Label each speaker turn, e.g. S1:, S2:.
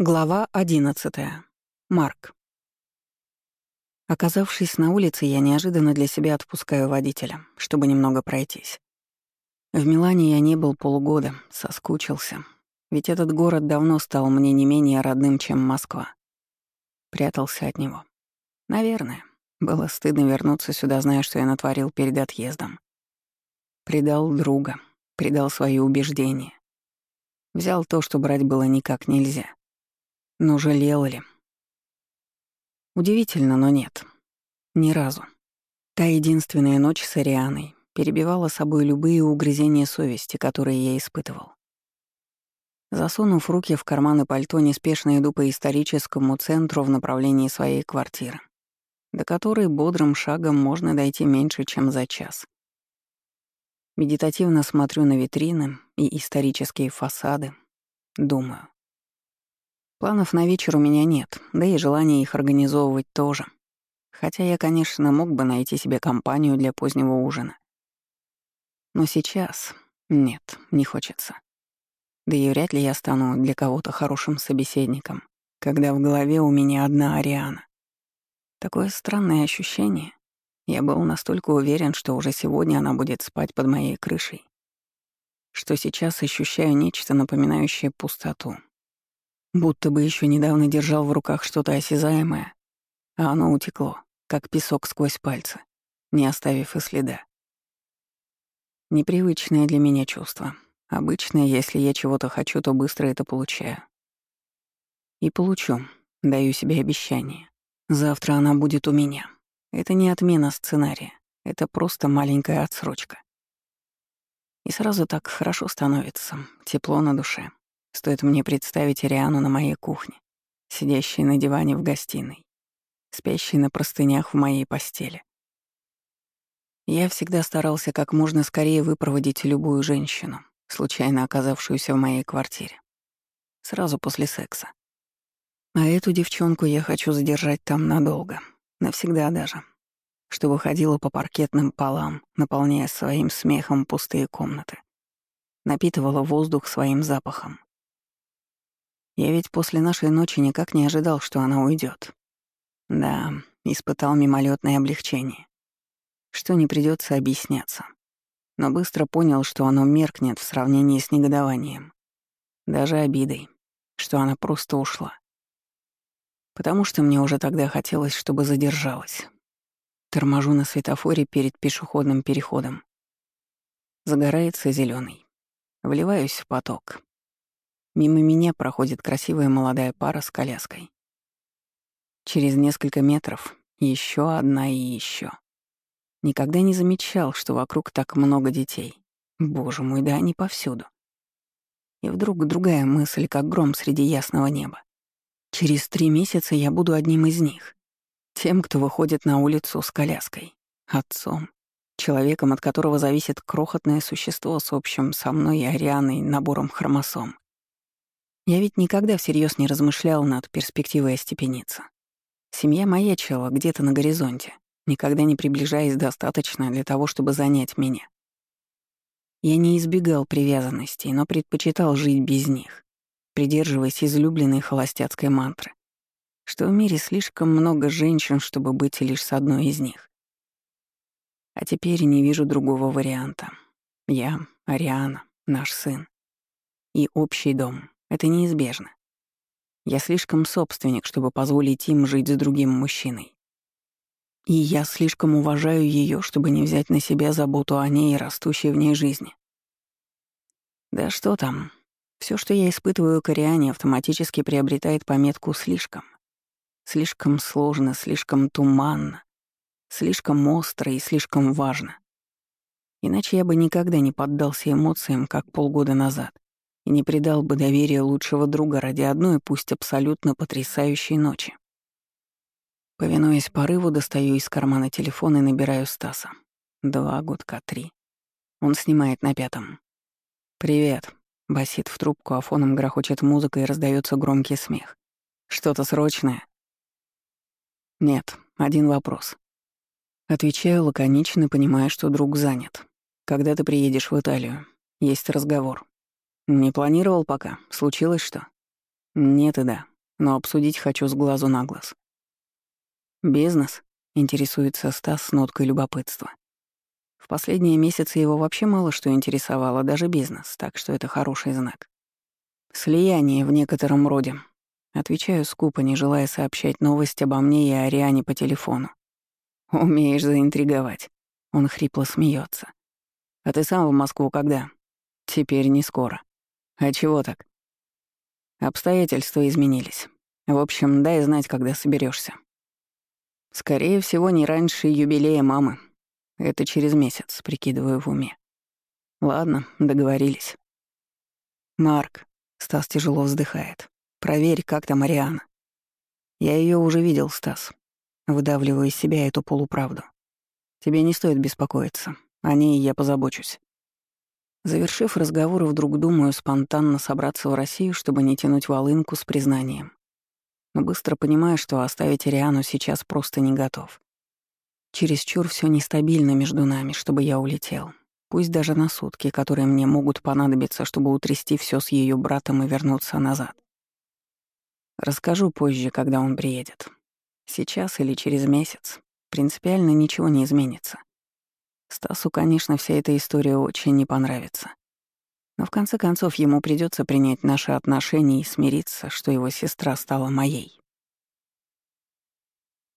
S1: Глава 11. Марк. Оказавшись на улице, я неожиданно для себя отпускаю водителя, чтобы немного пройтись. В Милане я не был полгода, соскучился. Ведь этот город давно стал мне не менее родным, чем Москва. Прятался от него. Наверное. Было стыдно вернуться сюда, зная, что я натворил перед отъездом. Предал друга, предал свои убеждения. Взял то, что брать было никак нельзя. Но жалел ли? Удивительно, но нет. Ни разу. Та единственная ночь с Арианой перебивала собой любые угрызения совести, которые я испытывал. Засунув руки в карманы пальто, неспешно иду по историческому центру в направлении своей квартиры, до которой бодрым шагом можно дойти меньше, чем за час. Медитативно смотрю на витрины и исторические фасады, думаю. Планов на вечер у меня нет, да и желания их организовывать тоже. Хотя я, конечно, мог бы найти себе компанию для позднего ужина. Но сейчас нет, не хочется. Да и вряд ли я стану для кого-то хорошим собеседником, когда в голове у меня одна Ариана. Такое странное ощущение. Я был настолько уверен, что уже сегодня она будет спать под моей крышей, что сейчас ощущаю нечто напоминающее пустоту, Будто бы еще недавно держал в руках что-то осязаемое, а оно утекло, как песок сквозь пальцы, не оставив и следа. Непривычное для меня чувство. Обычное, если я чего-то хочу, то быстро это получаю. И получу, даю себе обещание. Завтра она будет у меня. Это не отмена сценария, это просто маленькая отсрочка. И сразу так хорошо становится, тепло на душе. Стоит мне представить Ариану на моей кухне, сидящей на диване в гостиной, спящей на простынях в моей постели. Я всегда старался как можно скорее выпроводить любую женщину, случайно оказавшуюся в моей квартире. Сразу после секса. А эту девчонку я хочу задержать там надолго, навсегда даже, чтобы ходила по паркетным полам, наполняя своим смехом пустые комнаты, напитывала воздух своим запахом, я ведь после нашей ночи никак не ожидал, что она уйдет. Да, испытал мимолетное облегчение, что не придется объясняться. Но быстро понял, что оно меркнет в сравнении с негодованием. Даже обидой, что она просто ушла. Потому что мне уже тогда хотелось, чтобы задержалась. Торможу на светофоре перед пешеходным переходом. Загорается зеленый. Вливаюсь в поток. Мимо меня проходит красивая молодая пара с коляской. Через несколько метров еще одна и еще. Никогда не замечал, что вокруг так много детей. Боже мой, да они повсюду. И вдруг другая мысль, как гром среди ясного неба. Через три месяца я буду одним из них. Тем, кто выходит на улицу с коляской. Отцом. Человеком, от которого зависит крохотное существо с общим со мной и Арианой набором хромосом. Я ведь никогда всерьез не размышлял над перспективой остепениться. Семья маячила где-то на горизонте, никогда не приближаясь достаточно для того, чтобы занять меня. Я не избегал привязанностей, но предпочитал жить без них, придерживаясь излюбленной холостяцкой мантры, что в мире слишком много женщин, чтобы быть лишь с одной из них. А теперь не вижу другого варианта. Я, Ариана, наш сын. И общий дом, это неизбежно. Я слишком собственник, чтобы позволить им жить с другим мужчиной. И я слишком уважаю ее, чтобы не взять на себя заботу о ней и растущей в ней жизни. Да что там, все, что я испытываю к автоматически приобретает пометку «слишком». Слишком сложно, слишком туманно, слишком остро и слишком важно. Иначе я бы никогда не поддался эмоциям, как полгода назад и не предал бы доверия лучшего друга ради одной, пусть абсолютно потрясающей ночи. Повинуясь порыву, достаю из кармана телефон и набираю Стаса. Два гудка, три. Он снимает на пятом. «Привет», — басит в трубку, а фоном грохочет музыка и раздается громкий смех. «Что-то срочное?» «Нет, один вопрос». Отвечаю лаконично, понимая, что друг занят. «Когда ты приедешь в Италию? Есть разговор». «Не планировал пока. Случилось что?» «Нет и да. но обсудить хочу с глазу на глаз. «Бизнес?» — интересуется Стас с ноткой любопытства. В последние месяцы его вообще мало что интересовало, даже бизнес, так что это хороший знак. Слияние в некотором роде. Отвечаю скупо, не желая сообщать новость обо мне и Ариане по телефону. «Умеешь заинтриговать». Он хрипло смеется. «А ты сам в Москву когда?» «Теперь не скоро». «А чего так?» «Обстоятельства изменились. В общем, дай знать, когда соберешься. Скорее всего, не раньше юбилея мамы. Это через месяц, прикидываю в уме. Ладно, договорились. Марк, Стас тяжело вздыхает. Проверь, как там Мариана. Я ее уже видел, Стас. Выдавливаю из себя эту полуправду. Тебе не стоит беспокоиться. О ней я позабочусь. Завершив разговор, вдруг думаю спонтанно собраться в Россию, чтобы не тянуть волынку с признанием. Но быстро понимаю, что оставить Риану сейчас просто не готов. Чересчур все нестабильно между нами, чтобы я улетел. Пусть даже на сутки, которые мне могут понадобиться, чтобы утрясти все с ее братом и вернуться назад. Расскажу позже, когда он приедет. Сейчас или через месяц. Принципиально ничего не изменится. Стасу, конечно, вся эта история очень не понравится. Но в конце концов ему придется принять наши отношения и смириться, что его сестра стала моей.